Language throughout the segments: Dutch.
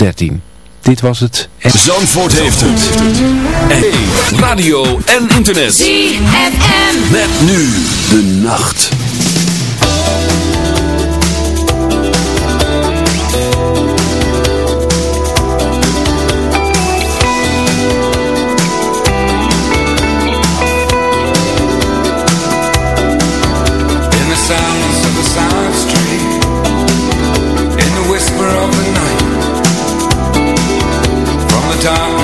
2013. Dit was het. Zandvoort heeft het. En radio en internet. ZFM. Met nu de nacht. time.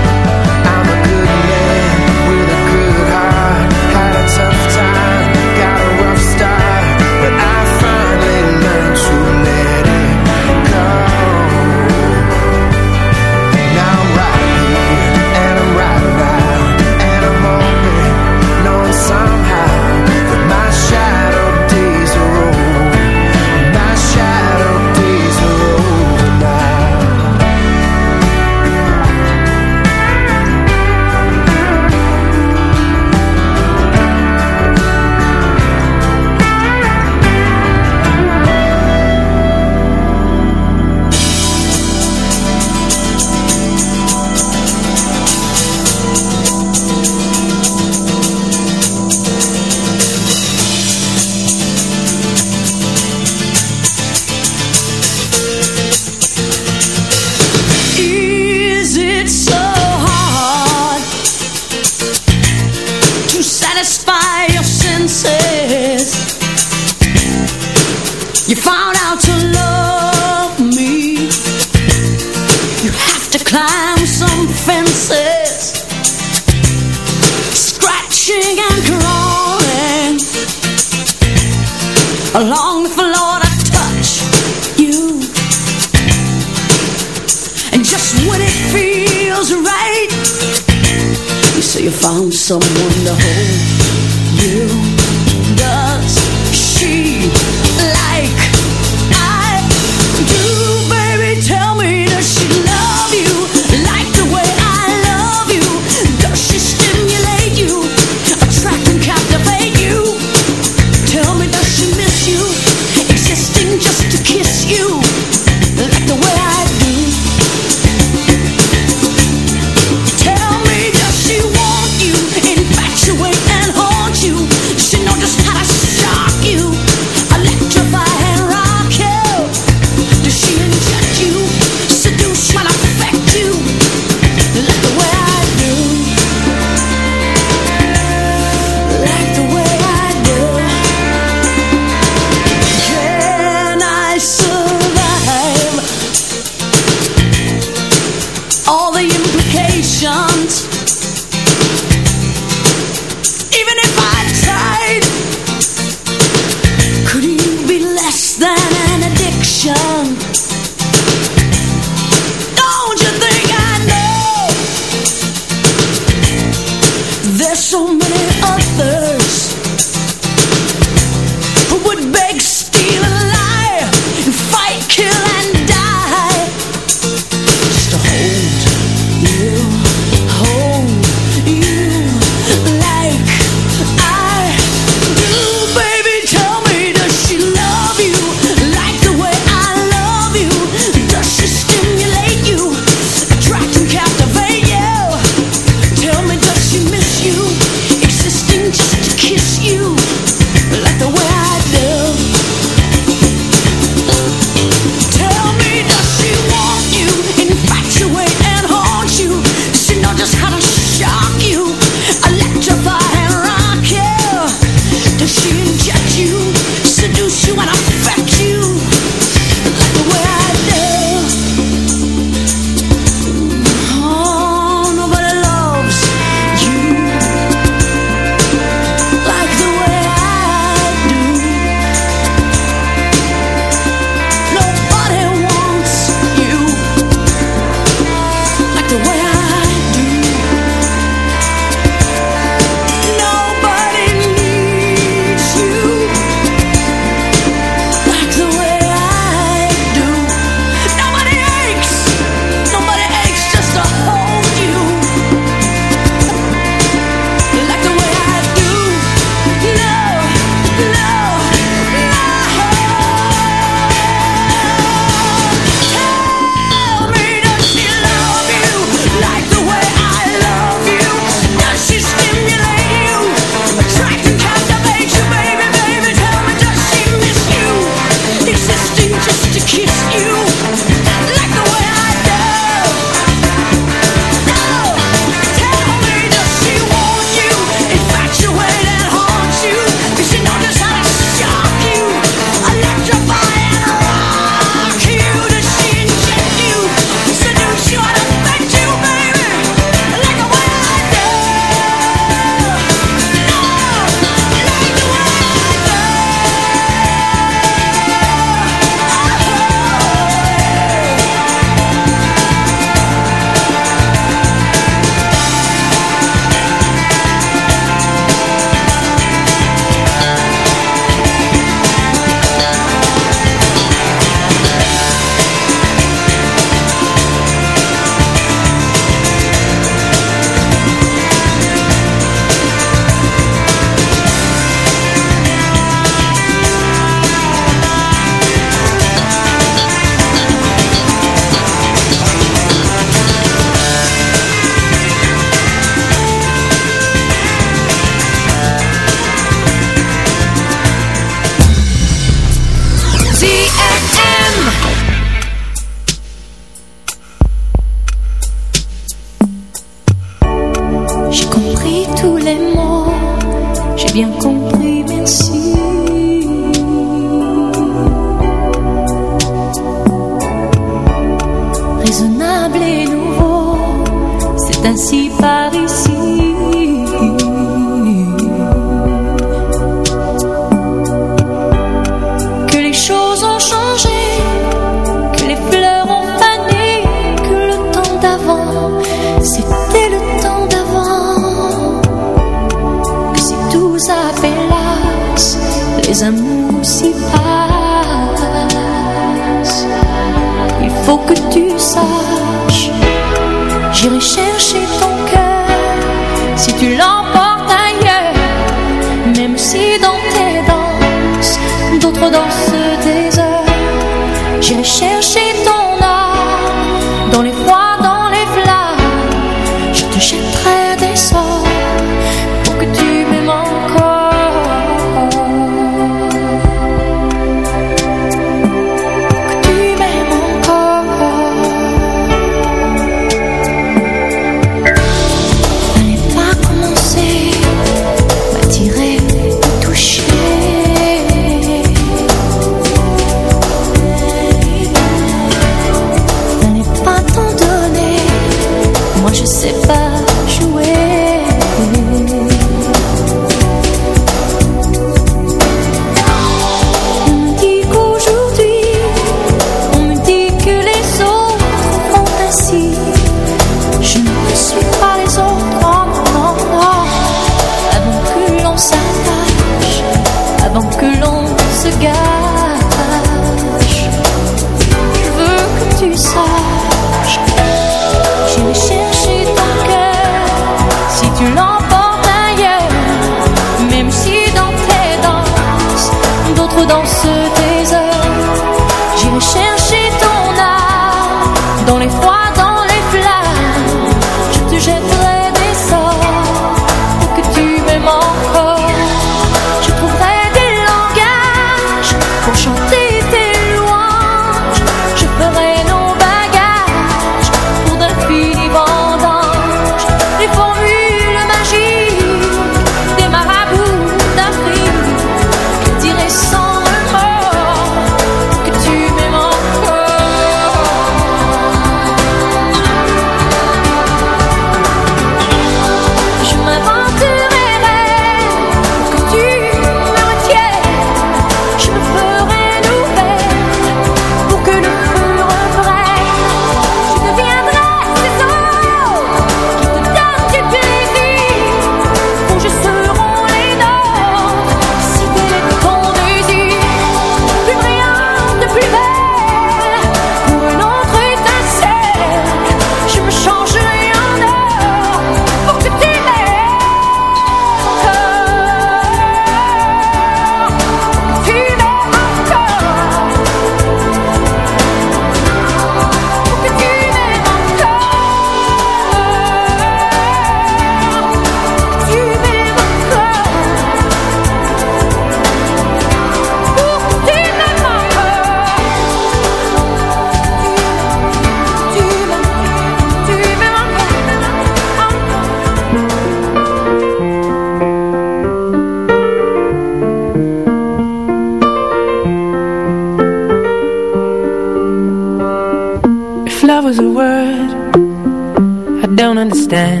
understand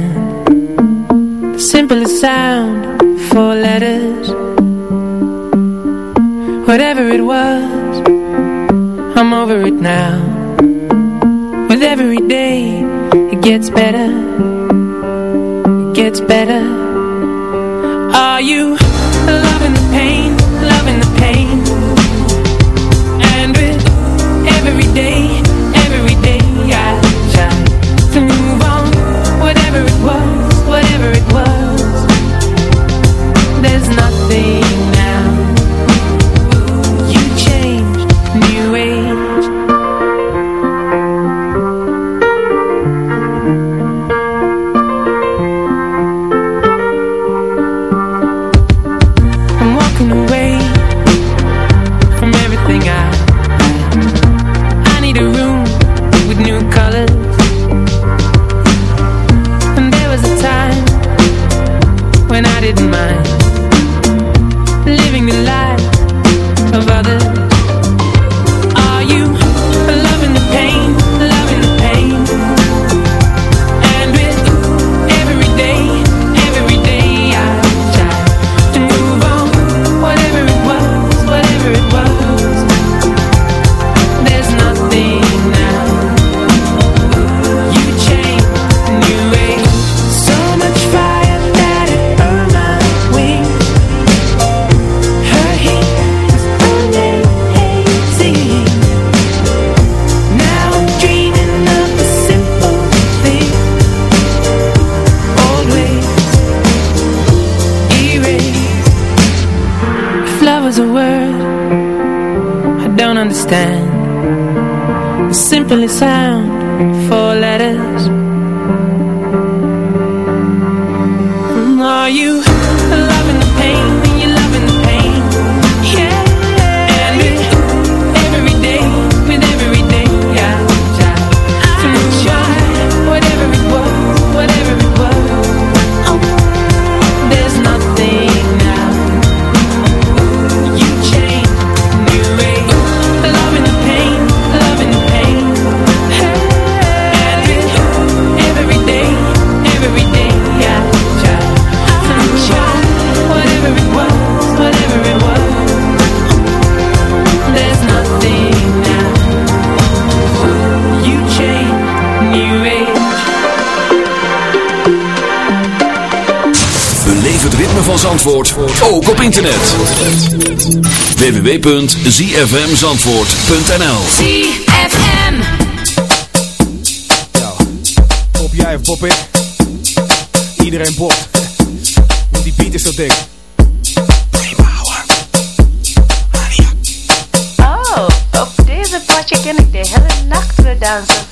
internet. www.zfmzandvoort.nl ZFM Yo, pop jij of pop ik? Iedereen popt. Want die beat is zo dik. Oh, op deze potje ken ik de hele nacht weer dansen.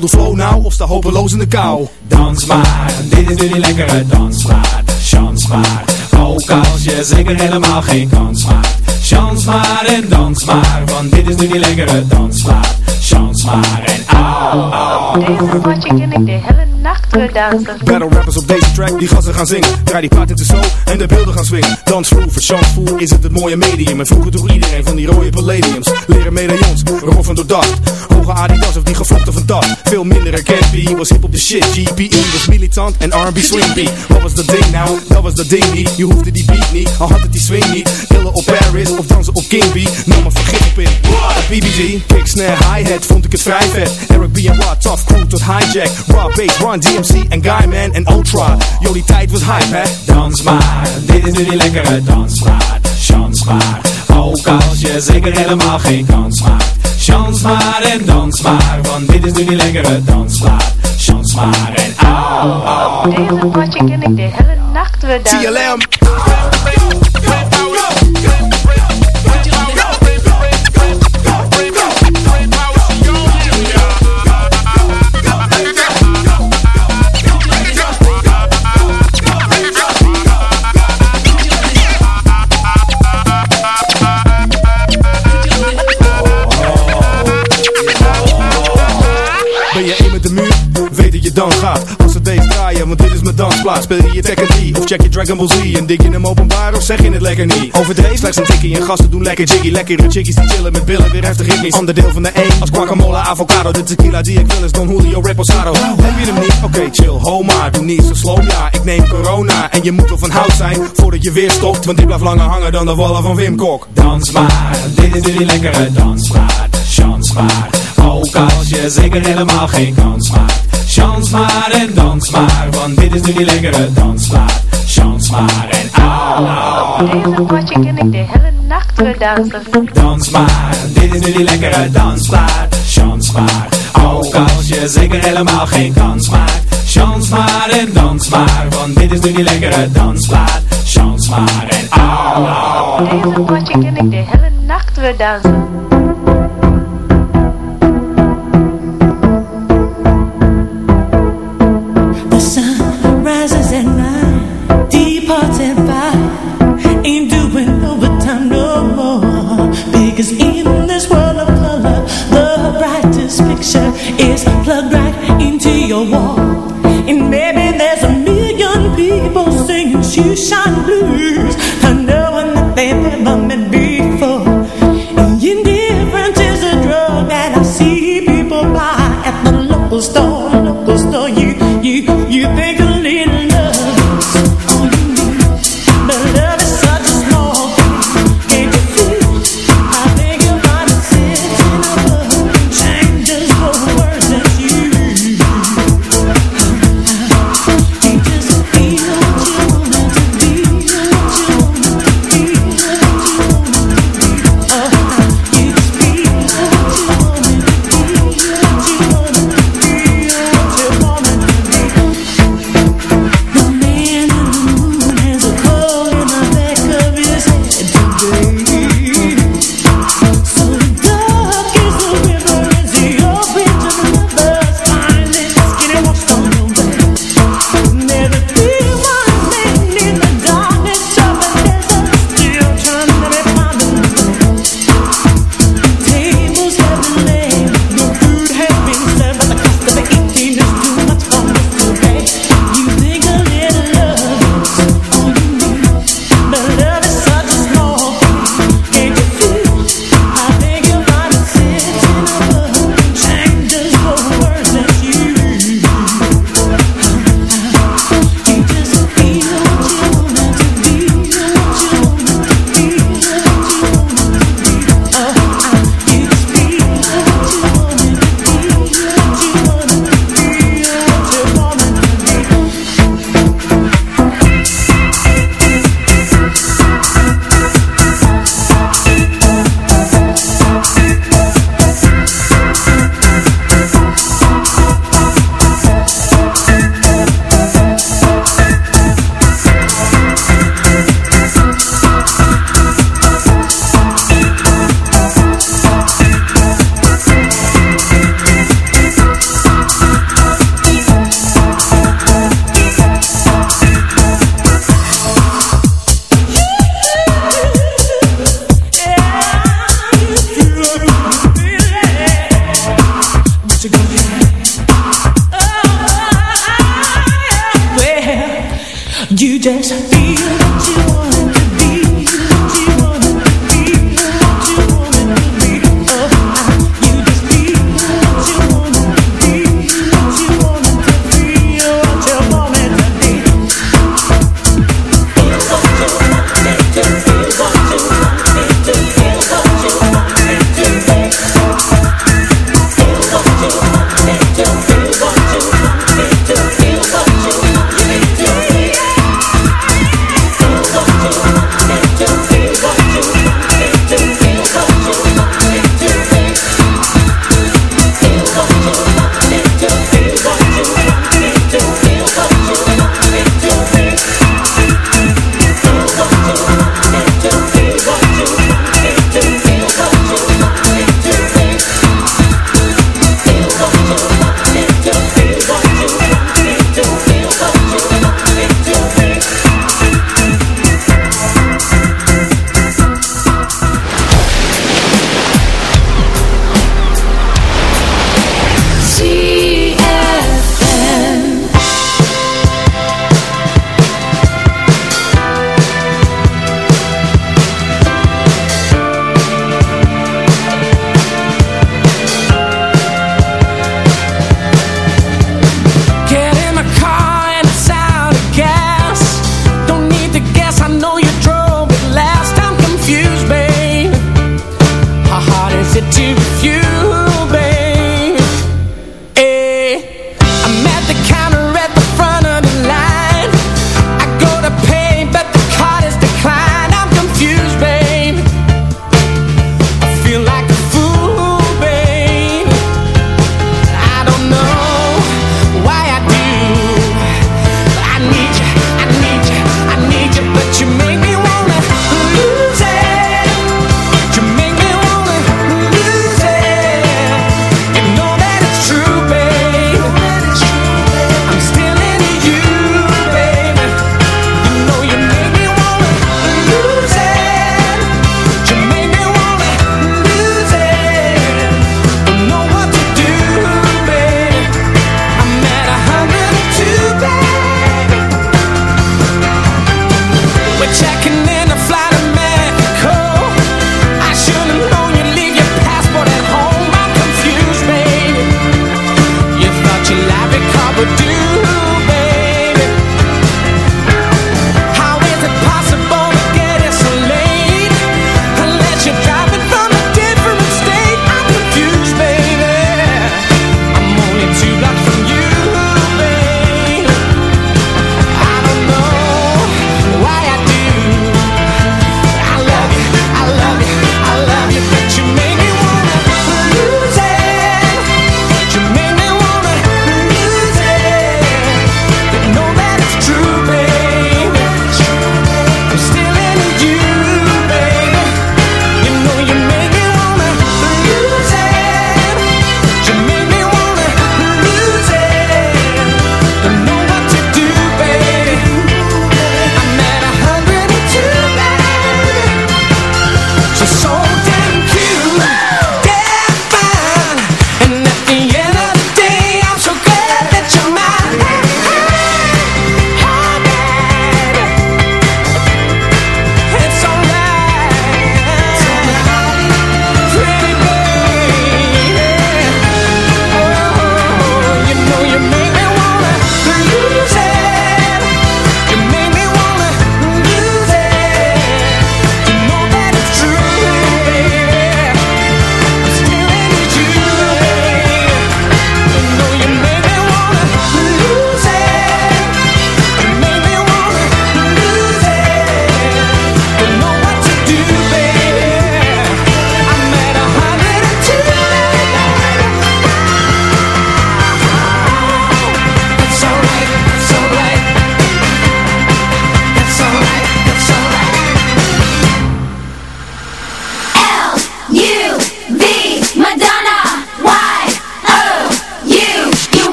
De flow nou of sta hopeloos in de kou. Dans maar, dit is nu die lekkere dansmaat. Chance maar, ook als je zeker helemaal geen kans maakt. Maar en dans maar, want dit is nu die lekkere dansmaat. Chance maar en au, au. Op deze potje ken ik de hele nacht. Battle rappers op deze track, die gassen gaan zingen. Draai die plaat in de show en de beelden gaan swingen. Dansvloer, voor chancevoer is het het mooie medium. En vroeger droeg iedereen van die rode palladiums. Leren medaillons, roffen door dacht. Hoge Adidas of die gevlochten van dat. Veel minder herkend, was hip op de shit. GPE was militant en R&B swing beat. Wat was dat ding nou? Dat was dat ding niet. Je hoefde die beat niet, al had het die swing niet. Killen op Paris of dansen op King B. Nam maar vergif op in. BBG, kick, snare, hi-hat, vond ik het vrij vet. Eric B en Rod, tough crew tot hijack. Raw bass, Run DMC en Guyman en Ultra. Yo, die tijd was hype, hè? Dans maar, dit is nu die lekkere dansmaat. Chance maar, ook als je zeker helemaal geen kans maakt. Chance maar en dans maar, want dit is nu die lekkere dansmaat. Chance maar en au, au. Op deze potje ken ik de hele nacht weer dansen. TLM. Dansplaats Speel je je Tekken 3 of check je Dragon Ball Z En dik je hem openbaar of zeg je het lekker niet? Overdreven? Slechts een tikkie en gasten doen lekker jiggy. Lekkere chickies die chillen met billen, weer heftig ritmisch Ander deel van de E als guacamole, avocado De tequila die ik wil is Don Julio Reposado. Heb je hem niet? Oké chill, ho maar Doe niet zo slow, ja ik neem corona En je moet wel van hout zijn voordat je weer stopt Want dit blijft langer hangen dan de wallen van Wim Kok. Dans maar, dit is nu die lekkere dansmaat. Chance maar, ook als je zeker helemaal geen kans maakt. Chance maar en dans maar, want dit is nu die lekkere dansmaat. Chance maar en au, au. Op deze potje ken ik de hele nacht weer dansen. Dans maar, dit is nu die lekkere dansplaat. Chance maar, ook als je zeker helemaal geen kans maakt. Maar en dans maar, want dit is nu die lekkere dansplaat. Chance maar en au, au. Op deze potje ken ik de hele nacht weer dansen. Picture is plugged right into your wall. And maybe there's a million people singing shoeshine blues, not knowing that they've never met before.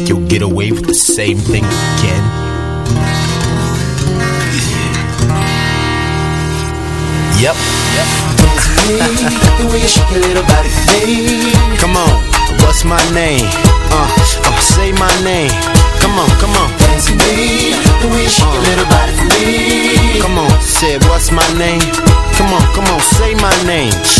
Think you'll get away with the same thing again? Yep. the way you shake your little body for me. Come on. What's my name? Uh, uh, say my name. Come on, come on. Dance with me, the way you shake your little body me. Come on, say what's my name? Come on, come on, say my name.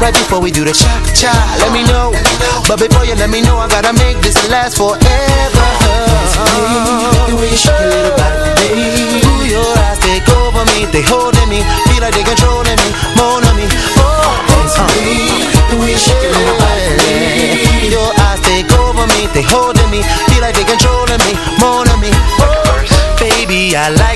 Right before we do the cha cha, let me know. But before you let me know, I gotta make this last forever. The way you shake your little body. Ooh, your eyes take over me, they holding me, feel like they controlling me, more on me. Oh, Dance with me, uh. the way you shake your little body your eyes take over me, they holding me, feel like they controlling me, more on me. Oh, baby, I like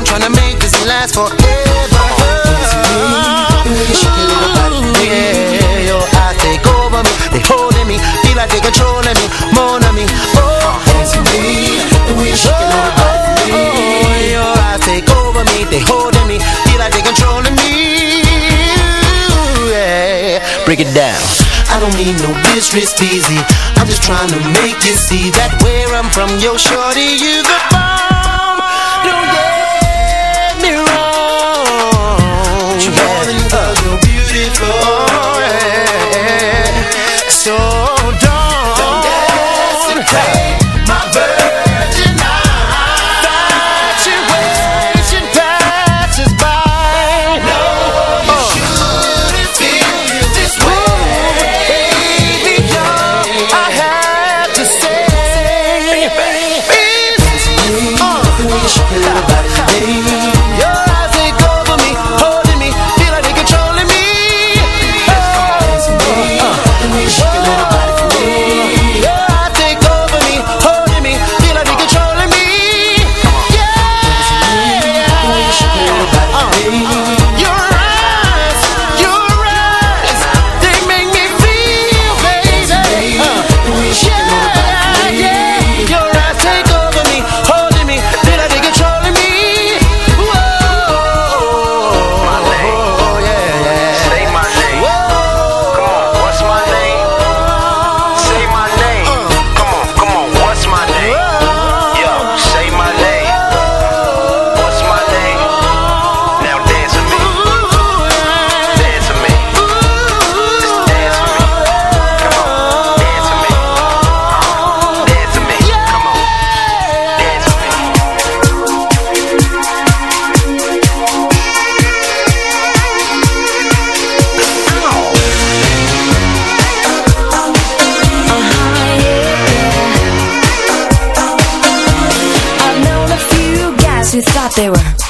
I'm trying to make this last forever. Yeah, your eyes take over me, they holding me, feel like they controlling me, more on me. Oh, me, little me. your eyes take over me, they holding me, feel like they controlling me. Break it down. I don't need no business busy. I'm just trying to make you see that where I'm from, yo, shorty, you the bomb.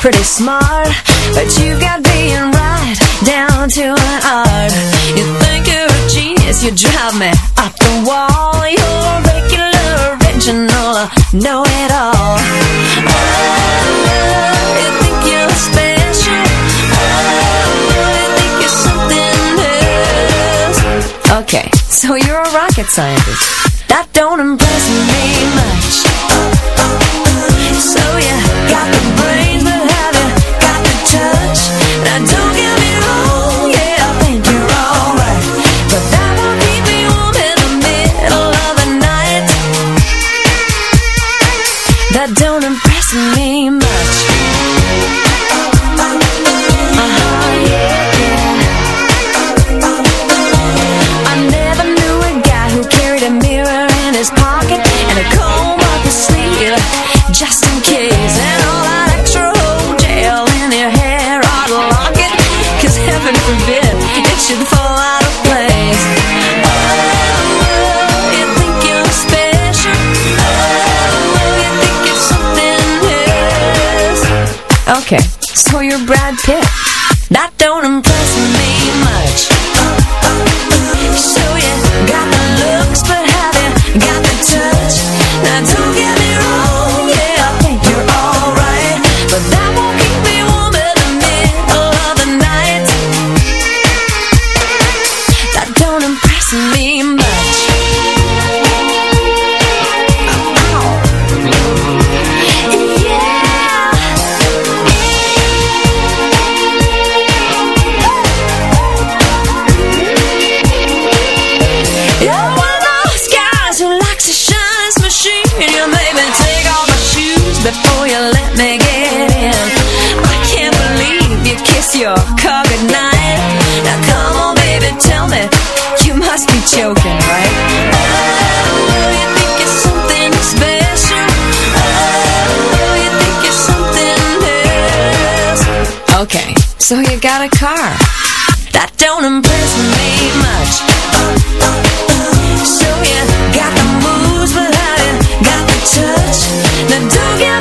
Pretty smart But you got being right down to an art. You think you're a genius, you drive me up the wall. You're regular, original, know it all. Oh, You think you're special. Oh, You think you're something else Okay, so you're a rocket scientist got a car. That don't impress me much. So you got the moves, but you got the touch? Now don't get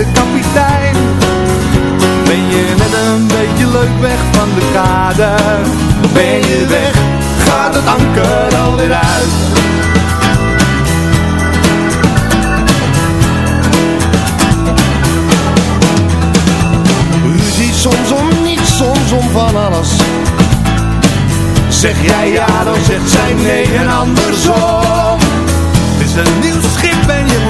beide kapitein. Ben je net een beetje leuk weg van de kade? Ben je weg, gaat het anker alweer uit. Ruzie soms om niets, soms om van alles. Zeg jij ja, dan zegt zij nee en andersom. Het is een nieuw schip en je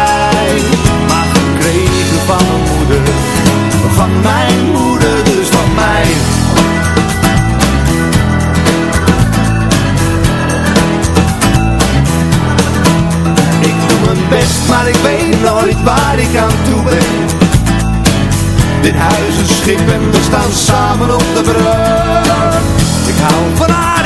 Van mijn moeder, van mijn moeder, dus van mij. Ik doe mijn best, maar ik weet nooit waar ik aan toe ben. Dit huis is schip en we staan samen op de brug. Ik hou van haar,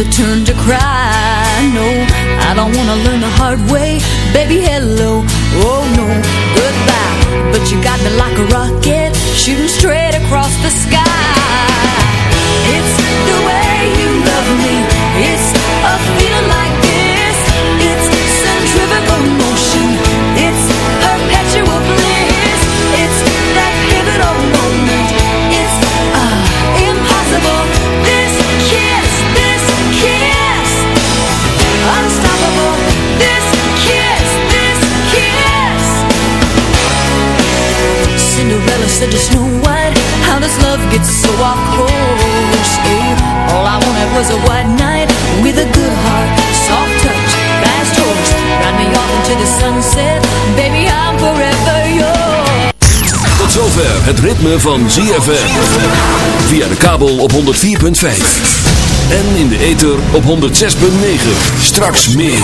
The turned ritme van ZFM. Via de kabel op 104.5. En in de ether op 106.9. Straks meer.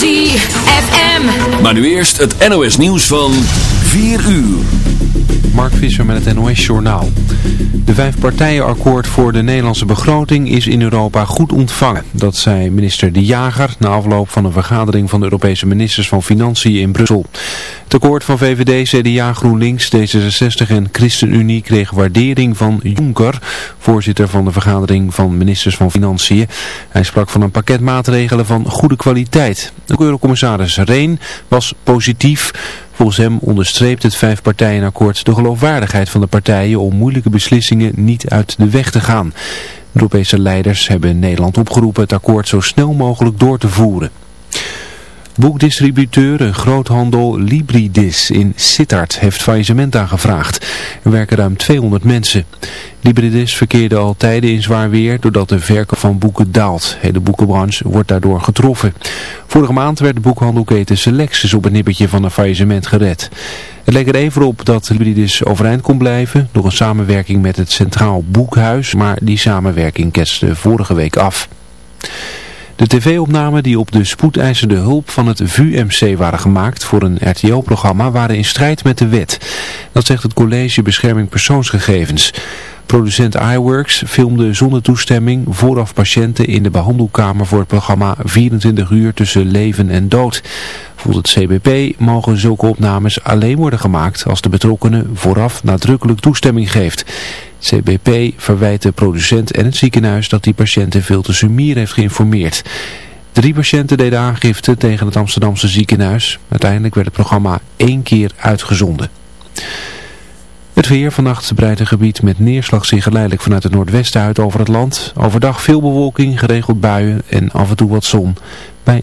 ZFM. Maar nu eerst het NOS nieuws van 4 uur. Mark Visser met het NOS Journaal. De vijfpartijenakkoord voor de Nederlandse begroting is in Europa goed ontvangen. Dat zei minister De Jager na afloop van een vergadering van de Europese ministers van Financiën in Brussel. Akkoord van VVD, CDA, GroenLinks, D66 en ChristenUnie kreeg waardering van Juncker, voorzitter van de vergadering van ministers van Financiën. Hij sprak van een pakket maatregelen van goede kwaliteit. De eurocommissaris Reen was positief. Volgens hem onderstreept het vijfpartijenakkoord de geloofwaardigheid van de partijen om moeilijke beslissingen niet uit de weg te gaan. Europese leiders hebben Nederland opgeroepen het akkoord zo snel mogelijk door te voeren. Boekdistributeur en groothandel Libridis in Sittard heeft faillissement aangevraagd. Er werken ruim 200 mensen. Libridis verkeerde al tijden in zwaar weer doordat de verkoop van boeken daalt. De boekenbranche wordt daardoor getroffen. Vorige maand werd de boekhandelketen Selectus op het nippertje van een faillissement gered. Het leek er even op dat Libridis overeind kon blijven door een samenwerking met het Centraal Boekhuis, maar die samenwerking ketste vorige week af. De tv-opnamen die op de spoedeisende hulp van het VUMC waren gemaakt voor een RTL-programma waren in strijd met de wet. Dat zegt het College Bescherming Persoonsgegevens. Producent iWorks filmde zonder toestemming vooraf patiënten in de behandelkamer voor het programma 24 uur tussen leven en dood. Volgens het CBP mogen zulke opnames alleen worden gemaakt als de betrokkenen vooraf nadrukkelijk toestemming geeft. CBP verwijt de producent en het ziekenhuis dat die patiënten veel te sumier heeft geïnformeerd. Drie patiënten deden aangifte tegen het Amsterdamse ziekenhuis. Uiteindelijk werd het programma één keer uitgezonden. Het weer vannacht breidt een gebied met neerslag zich geleidelijk vanuit het noordwesten uit over het land. Overdag veel bewolking, geregeld buien en af en toe wat zon. Bij